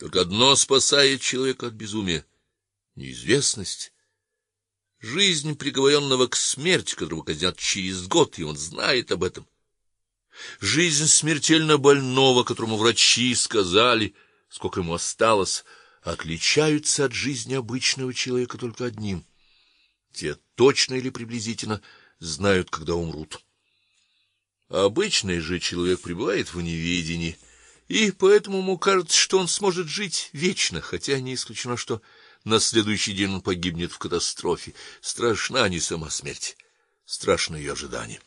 Только одно спасает человека от безумия неизвестность. Жизнь приговоренного к смерти, которого казнят через год, и он знает об этом. Жизнь смертельно больного, которому врачи сказали, сколько ему осталось, отличаются от жизни обычного человека только одним: те точно или приблизительно знают, когда умрут. Обычный же человек пребывает в неведении, и поэтому ему кажется, что он сможет жить вечно, хотя не исключено, что на следующий день он погибнет в катастрофе. Страшна не сама смерть, страшно ее ожидание.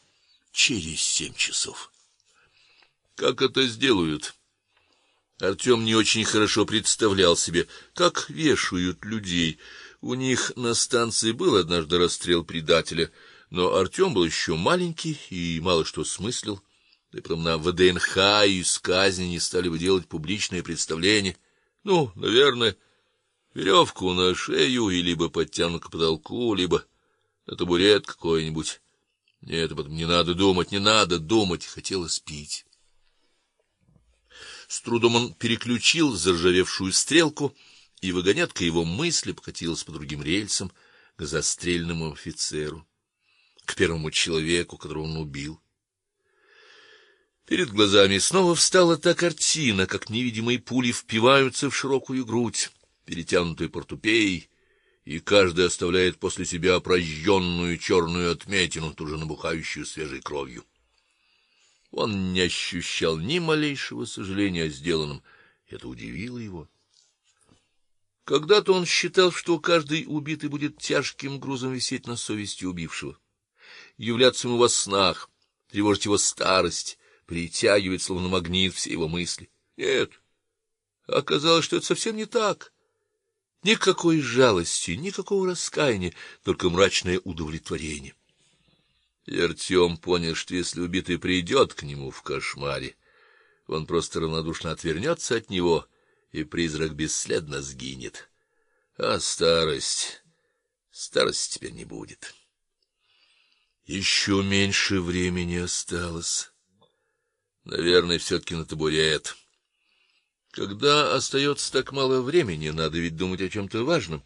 Через семь часов. Как это сделают? Артем не очень хорошо представлял себе, как вешают людей. У них на станции был однажды расстрел предателя, но Артем был еще маленький и мало что смыслил. Да и потом на ВДНХ из казни не стали бы делать публичное представление. Ну, наверное, веревку на шею и либо подтянут к потолку, либо на табурет какой-нибудь. Нет, об этом не надо думать, не надо думать, хотелось пить. С трудом он переключил заржавевшую стрелку, и вагонетка его мысли покатилась по другим рельсам к застреленному офицеру, к первому человеку, которого он убил. Перед глазами снова встала та картина, как невидимые пули впиваются в широкую грудь, перетянутую портупеей, и каждый оставляет после себя прожженную черную отметину, тоже набухающую свежей кровью. Он не ощущал ни малейшего сожаления о сделанном, это удивило его. Когда-то он считал, что каждый убитый будет тяжким грузом висеть на совести убившего, являться ему во снах, тревожить его старость, притягивать словно магнит все его мысли. Нет. Оказалось, что это совсем не так. Никакой жалости, никакого раскаяния, только мрачное удовлетворение. И Артем понял, что если убитый придет к нему в кошмаре, он просто равнодушно отвернется от него, и призрак бесследно сгинет. А старость, старости теперь не будет. Еще меньше времени осталось. Наверное, все таки на табурет. Когда остается так мало времени, надо ведь думать о чем то важном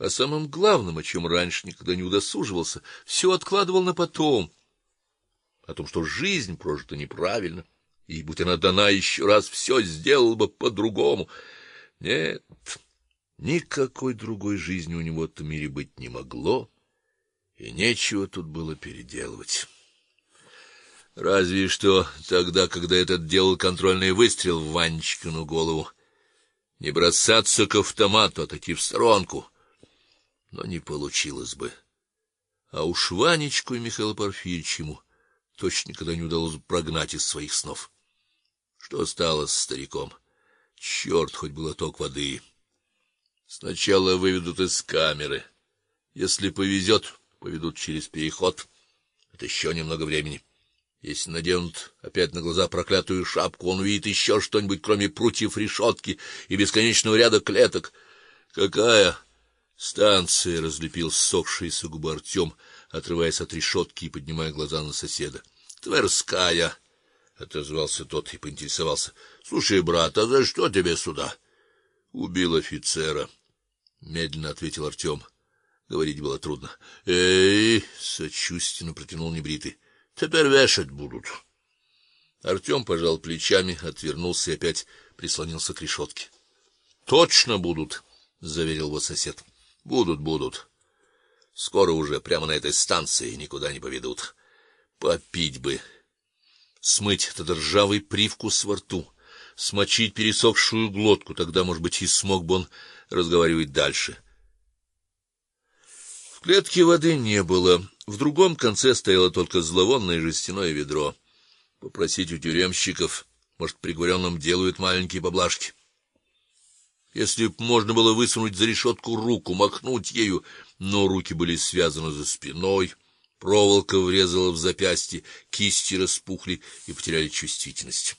о самом главном, о чем раньше никогда не удосуживался, все откладывал на потом, о том, что жизнь прожита неправильно, и будь она дана еще раз, все сделал бы по-другому. Нет, никакой другой жизни у него в этом мире быть не могло, и нечего тут было переделывать. Разве что тогда, когда этот делал контрольный выстрел в Ванечкину голову, не бросаться к автомату, а отойти в сторонку — но не получилось бы. А уж Ванечку и Михаила Порфирьевича ему точно никогда не удалось прогнать из своих снов. Что стало с стариком? Черт, хоть было ток воды. Сначала выведут из камеры. Если повезет, поведут через переход. Это еще немного времени. Если наденут опять на глаза проклятую шапку, он увидит еще что-нибудь, кроме прутьев решетки и бесконечного ряда клеток. Какая Станция разлепил ссохшиеся губы Артем, отрываясь от решетки и поднимая глаза на соседа. Тверская, отозвался тот и поинтересовался: "Слушай, брат, а за что тебе сюда?" "Убил офицера", медленно ответил Артем. Говорить было трудно. "Эй", сочувственно протянул небритый. "Теперь вешать будут". Артем пожал плечами, отвернулся и опять прислонился к решетке. "Точно будут", заверил его сосед. Будут, будут. Скоро уже прямо на этой станции никуда не поведут. Попить бы, смыть этот ржавый привкус во рту, смочить пересохшую глотку, тогда, может быть, и смог бы он разговаривать дальше. В клетке воды не было. В другом конце стояло только зловонное жестяное ведро. Попросить у тюремщиков, может, приговоренным делают маленькие поблажки. Если б можно было высунуть за решетку руку, махнуть ею, но руки были связаны за спиной, проволока врезала в запястье, кисти распухли и потеряли чувствительность.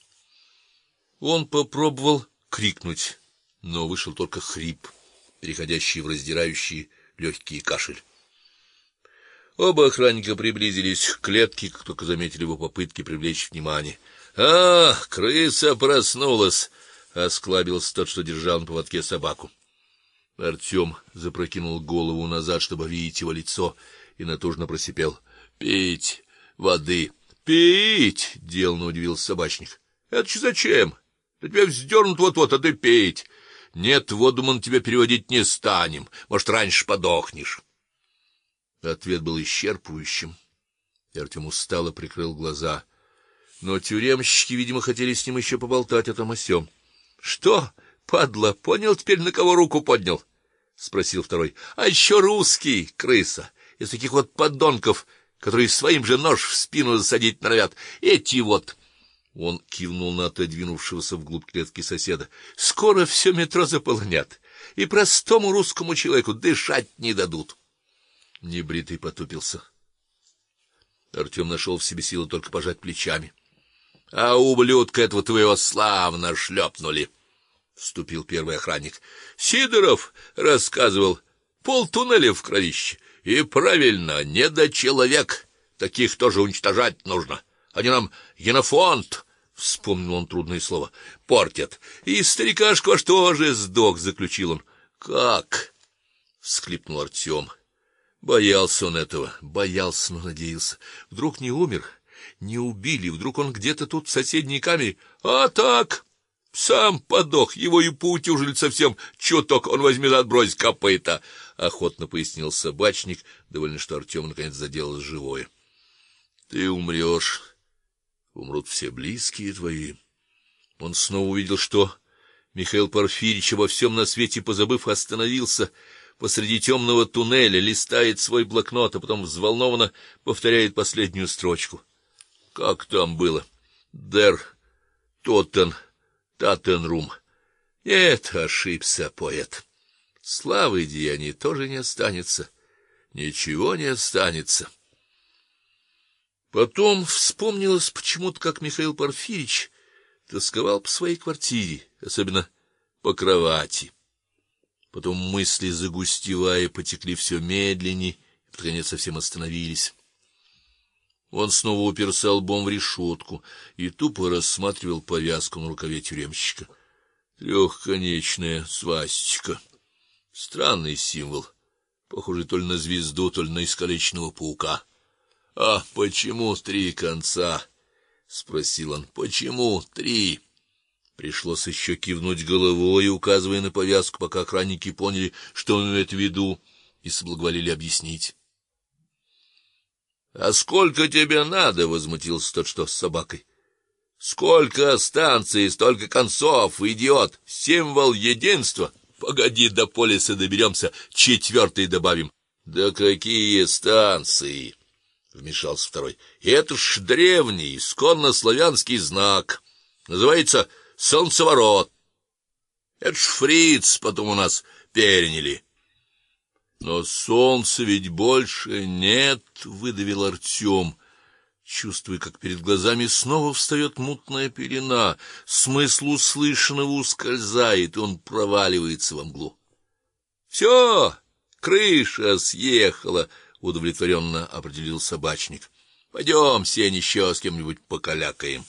Он попробовал крикнуть, но вышел только хрип, переходящий в раздирающий легкий кашель. Оба охранника приблизились к клетке, как только заметили его попытки привлечь внимание. "А, крыса проснулась", осклабился тот, что держал на поводке собаку. Артем запрокинул голову назад, чтобы видеть его лицо, и натужно просипел: "Пить воды, пить!" делно удивился собачник. "Это что зачем? Да тебя вздернут вот-вот, а ты пить. Нет, воду мы на тебя переводить не станем. Может, раньше подохнешь". Ответ был исчерпывающим. И Артем устало прикрыл глаза. Но тюремщики, видимо, хотели с ним еще поболтать о том о сём. Что, падла, понял теперь, на кого руку поднял? спросил второй. А еще русский, крыса, из таких вот подонков, которые своим же нож в спину засадить норовят. Эти вот он кивнул на отодвинувшегося вглубь клетки соседа. Скоро все метро заполонят, и простому русскому человеку дышать не дадут. Небритый потупился. Артем нашел в себе силы только пожать плечами. А ублюдка этого твоего славно шлепнули, — вступил первый охранник. Сидоров рассказывал, полтуннеля в кровище. И правильно, не до человек, таких тоже уничтожать нужно. Они нам генофонд, вспомнил он трудное слово, портят. И старикашку аж тоже сдох, заключил он. Как? всхлипнул Артем. Боялся он этого, боялся, но надеялся. Вдруг не умер, не убили, вдруг он где-то тут в соседней камере. А так, сам подох, его и поутюжили совсем, чуток он возьмет отбрось копыта, охотно пояснил собачник, довольно что Артем наконец заделал живое. Ты умрешь, умрут все близкие твои. Он снова увидел, что Михаил Порфирьевич во всем на свете позабыв остановился посреди темного туннеля, листает свой блокнот, а потом взволнованно повторяет последнюю строчку. Как там было? Дер Тоттен Татенрум. Нет, ошибся поэт. Славы деяний тоже не останется. Ничего не останется. Потом вспомнилось почему-то, как Михаил Порфирич тосковал по своей квартире, особенно по кровати. Потом мысли, загустевая, потекли все медленнее, и наконец совсем остановились. Он снова уперся лбом в решетку и тупо рассматривал повязку на рукаве тюремщика. Трехконечная свастика. Странный символ, похожий то ли на звезду, то ли на искалеченного паука. А почему три конца? спросил он. Почему три? Пришлось еще кивнуть головой, указывая на повязку, пока охранники поняли, что он имеет в виду, и соблаговолили объяснить. А сколько тебе надо, возмутился тот, что с собакой. Сколько станций, столько концов, идиот, символ единства. Погоди, до полиса доберемся, четвертый добавим. Да какие станции? вмешался второй. Это ж древний, исконно славянский знак. Называется солнцеворот. Это ж фриц потом у нас переняли. Но солнца ведь больше нет, выдавил Артем, чувствуя, как перед глазами снова встает мутная пелена, смысл услышанного ускользает, и он проваливается во мглу. Все, крыша съехала, удовлетворенно определил собачник. Пойдем, сень еще с кем-нибудь покалякаем.